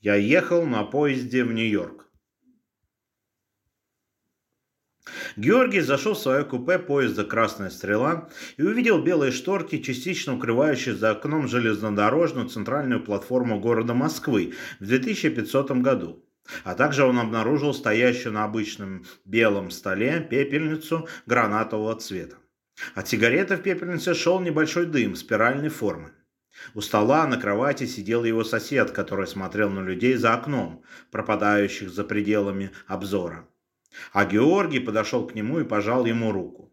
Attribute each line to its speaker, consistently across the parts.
Speaker 1: Я ехал на поезде в Нью-Йорк. Георгий зашел в свое купе поезда «Красная стрела» и увидел белые шторки, частично укрывающие за окном железнодорожную центральную платформу города Москвы в 2500 году. А также он обнаружил стоящую на обычном белом столе пепельницу гранатового цвета. От сигареты в пепельнице шел небольшой дым спиральной формы. У стола на кровати сидел его сосед, который смотрел на людей за окном, пропадающих за пределами обзора. А Георгий подошел к нему и пожал ему руку.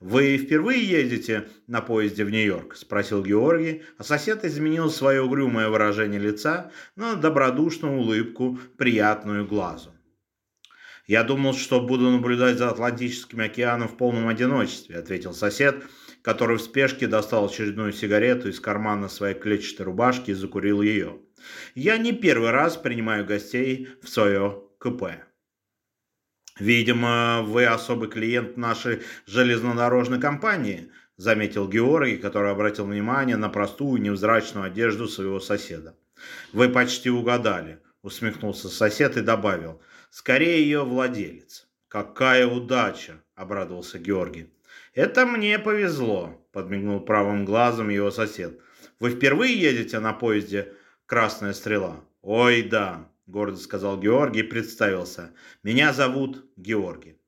Speaker 1: «Вы впервые едете на поезде в Нью-Йорк?» – спросил Георгий, а сосед изменил свое угрюмое выражение лица на добродушную улыбку, приятную глазу. «Я думал, что буду наблюдать за Атлантическим океаном в полном одиночестве», – ответил сосед, который в спешке достал очередную сигарету из кармана своей клетчатой рубашки и закурил ее. «Я не первый раз принимаю гостей в свое КП». «Видимо, вы особый клиент нашей железнодорожной компании», заметил Георгий, который обратил внимание на простую невзрачную одежду своего соседа. «Вы почти угадали», усмехнулся сосед и добавил. «Скорее ее владелец». «Какая удача!» – обрадовался Георгий. «Это мне повезло», – подмигнул правым глазом его сосед. «Вы впервые едете на поезде «Красная стрела»?» «Ой, да», гордо сказал Георгий и представился. Меня зовут Георгий.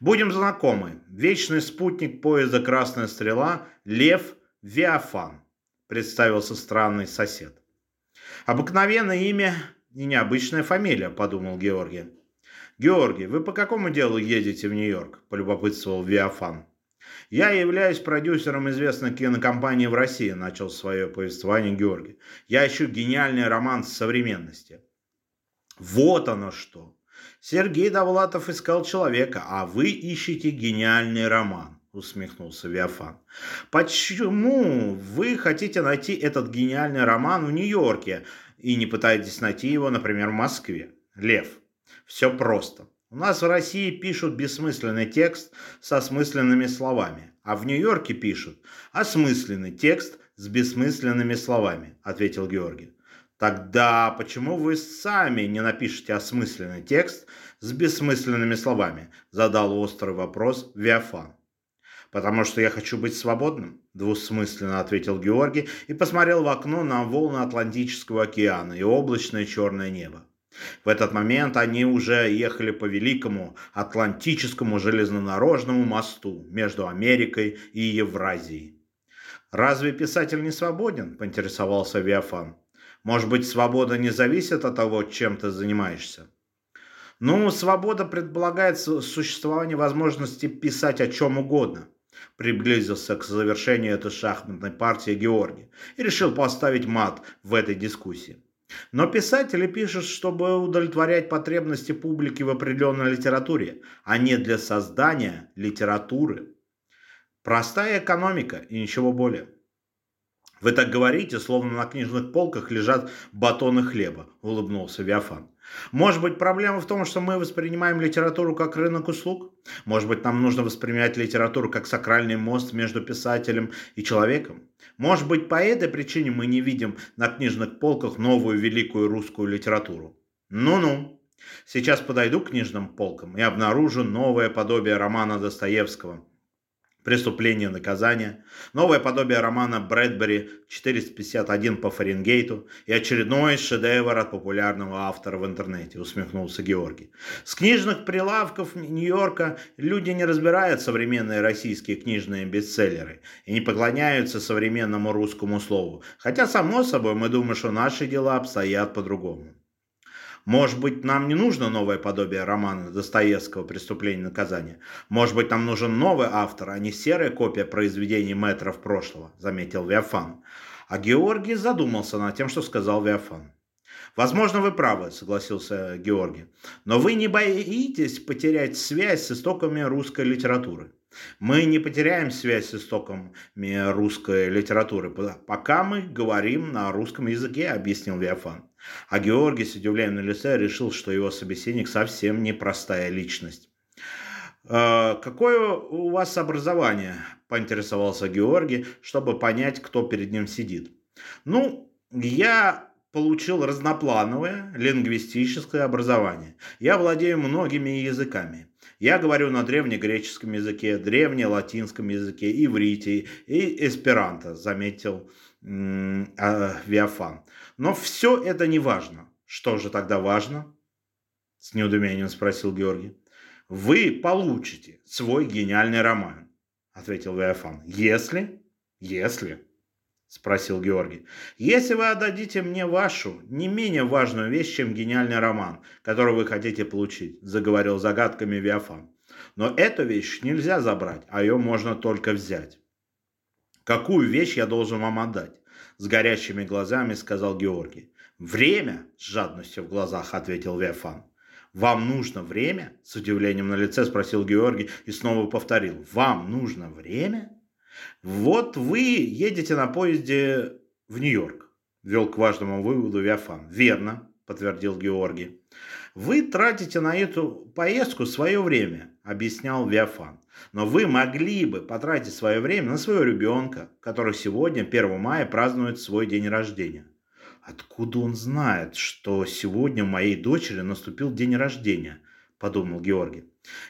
Speaker 1: Будем знакомы. Вечный спутник поезда «Красная стрела» Лев Виафан, представился странный сосед. Обыкновенное имя и необычная фамилия, подумал Георгий. Георгий, вы по какому делу едете в Нью-Йорк? полюбопытствовал Виафан. Я являюсь продюсером известной кинокомпании в России, начал свое повествование Георгий. Я ищу гениальный роман современности. Вот оно что. Сергей Довлатов искал человека, а вы ищете гениальный роман, усмехнулся Виафан. Почему вы хотите найти этот гениальный роман в Нью-Йорке и не пытаетесь найти его, например, в Москве? Лев, все просто. У нас в России пишут бессмысленный текст со смысленными словами, а в Нью-Йорке пишут осмысленный текст с бессмысленными словами, ответил Георгий. Тогда почему вы сами не напишете осмысленный текст с бессмысленными словами? Задал острый вопрос Виафан. «Потому что я хочу быть свободным», – двусмысленно ответил Георгий и посмотрел в окно на волны Атлантического океана и облачное черное небо. В этот момент они уже ехали по великому Атлантическому железнодорожному мосту между Америкой и Евразией. «Разве писатель не свободен?» – поинтересовался Виафан. Может быть, свобода не зависит от того, чем ты занимаешься? Ну, свобода предполагает существование возможности писать о чем угодно. Приблизился к завершению этой шахматной партии Георгий и решил поставить мат в этой дискуссии. Но писатели пишут, чтобы удовлетворять потребности публики в определенной литературе, а не для создания литературы. Простая экономика и ничего более. «Вы так говорите, словно на книжных полках лежат батоны хлеба», – улыбнулся Виафан. «Может быть, проблема в том, что мы воспринимаем литературу как рынок услуг? Может быть, нам нужно воспринимать литературу как сакральный мост между писателем и человеком? Может быть, по этой причине мы не видим на книжных полках новую великую русскую литературу? Ну-ну». Сейчас подойду к книжным полкам и обнаружу новое подобие романа Достоевского – Преступление наказание, новое подобие романа Брэдбери 451 по Фаренгейту и очередной шедевр от популярного автора в интернете, усмехнулся Георгий. С книжных прилавков Нью-Йорка люди не разбирают современные российские книжные бестселлеры и не поклоняются современному русскому слову, хотя, само собой, мы думаем, что наши дела обстоят по-другому. Может быть, нам не нужно новое подобие романа Достоевского «Преступление и наказание». Может быть, нам нужен новый автор, а не серая копия произведений метров прошлого, заметил Виафан. А Георгий задумался над тем, что сказал Виафан. «Возможно, вы правы», — согласился Георгий. «Но вы не боитесь потерять связь с истоками русской литературы?» Мы не потеряем связь с истоками русской литературы, пока мы говорим на русском языке, объяснил Виафан. А Георгий с удивлением на лице решил, что его собеседник совсем непростая личность. «Э, «Какое у вас образование?» – поинтересовался Георгий, чтобы понять, кто перед ним сидит. «Ну, я получил разноплановое лингвистическое образование. Я владею многими языками. Я говорю на древнегреческом языке, древнелатинском языке, иврите и эсперанто, заметил э, Виафан. Но все это не важно. Что же тогда важно? С недоумением спросил Георгий. Вы получите свой гениальный роман, ответил Виафан. Если, если спросил Георгий. «Если вы отдадите мне вашу, не менее важную вещь, чем гениальный роман, который вы хотите получить», заговорил загадками Виафан. «Но эту вещь нельзя забрать, а ее можно только взять». «Какую вещь я должен вам отдать?» С горящими глазами сказал Георгий. «Время?» – с жадностью в глазах ответил Виафан. «Вам нужно время?» – с удивлением на лице спросил Георгий и снова повторил. «Вам нужно время?» Вот вы едете на поезде в Нью-Йорк, вел к важному выводу Виафан. Верно, подтвердил Георгий. Вы тратите на эту поездку свое время, объяснял Виафан. Но вы могли бы потратить свое время на своего ребенка, который сегодня, 1 мая, празднует свой день рождения. Откуда он знает, что сегодня моей дочери наступил день рождения? Подумал Георгий.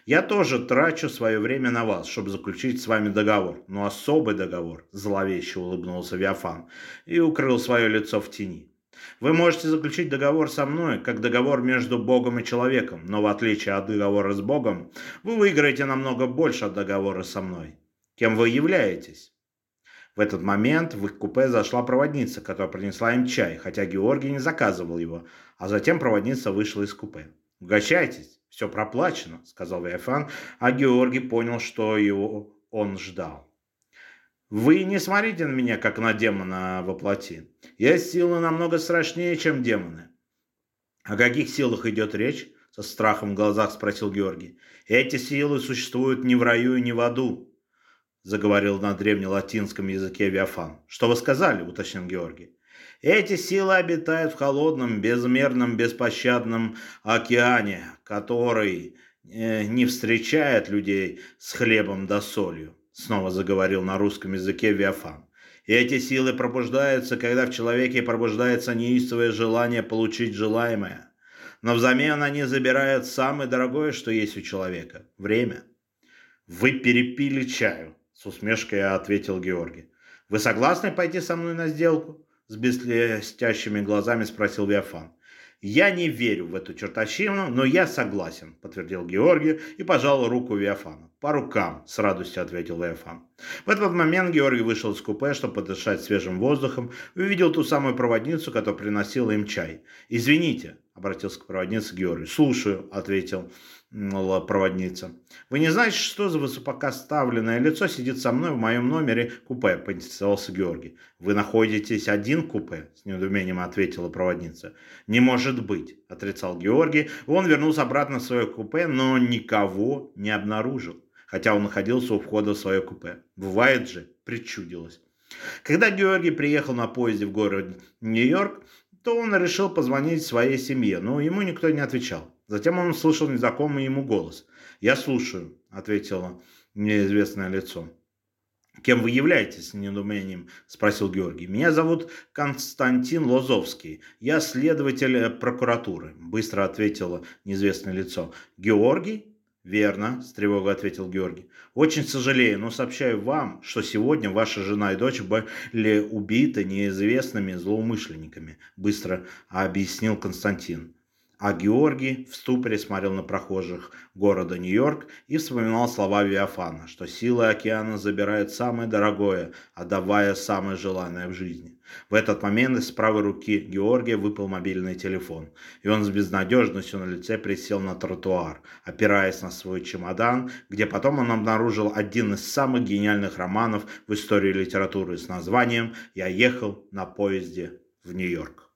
Speaker 1: Я тоже трачу свое время на вас, чтобы заключить с вами договор. Но особый договор, зловеще улыбнулся Виафан и укрыл свое лицо в тени. Вы можете заключить договор со мной, как договор между Богом и человеком, но в отличие от договора с Богом, вы выиграете намного больше от договора со мной. Кем вы являетесь? В этот момент в их купе зашла проводница, которая принесла им чай, хотя Георгий не заказывал его, а затем проводница вышла из купе. «Угощайтесь!» все проплачено», — сказал Виафан, а Георгий понял, что его он ждал. «Вы не смотрите на меня, как на демона во плоти. Я силы намного страшнее, чем демоны». «О каких силах идет речь?» — со страхом в глазах спросил Георгий. «Эти силы существуют ни в раю и ни в аду», — заговорил на древнелатинском языке Виафан. «Что вы сказали?» — уточнил Георгий. Эти силы обитают в холодном, безмерном, беспощадном океане, который э, не встречает людей с хлебом да солью, снова заговорил на русском языке Виафан. И эти силы пробуждаются, когда в человеке пробуждается неистовое желание получить желаемое. Но взамен они забирают самое дорогое, что есть у человека – время. «Вы перепили чаю», – с усмешкой ответил Георгий. «Вы согласны пойти со мной на сделку?» с блестящими глазами спросил Виафан. «Я не верю в эту чертовщину, но я согласен», – подтвердил Георгий и пожал руку Виафана. «По рукам», – с радостью ответил Виафан. В этот момент Георгий вышел из купе, чтобы подышать свежим воздухом, и увидел ту самую проводницу, которая приносила им чай. «Извините», – обратился к проводнице Георгий. «Слушаю», – ответил проводница. «Вы не знаете, что за высокопоставленное лицо сидит со мной в моем номере купе?» – поинтересовался Георгий. «Вы находитесь один в купе?» – с недоумением ответила проводница. «Не может быть», – отрицал Георгий. Он вернулся обратно в свое купе, но никого не обнаружил, хотя он находился у входа в свое купе. Бывает же, причудилось. Когда Георгий приехал на поезде в город Нью-Йорк, то он решил позвонить своей семье, но ему никто не отвечал. Затем он услышал незнакомый ему голос. «Я слушаю», — ответило неизвестное лицо. «Кем вы являетесь?» – с недоумением спросил Георгий. «Меня зовут Константин Лозовский. Я следователь прокуратуры», – быстро ответило неизвестное лицо. «Георгий?» «Верно», – с тревогой ответил Георгий. «Очень сожалею, но сообщаю вам, что сегодня ваша жена и дочь были убиты неизвестными злоумышленниками», – быстро объяснил Константин. А Георгий в ступоре смотрел на прохожих города Нью-Йорк и вспоминал слова Виафана, что силы океана забирают самое дорогое, отдавая самое желанное в жизни. В этот момент из правой руки Георгия выпал мобильный телефон, и он с безнадежностью на лице присел на тротуар, опираясь на свой чемодан, где потом он обнаружил один из самых гениальных романов в истории литературы с названием «Я ехал на поезде в Нью-Йорк».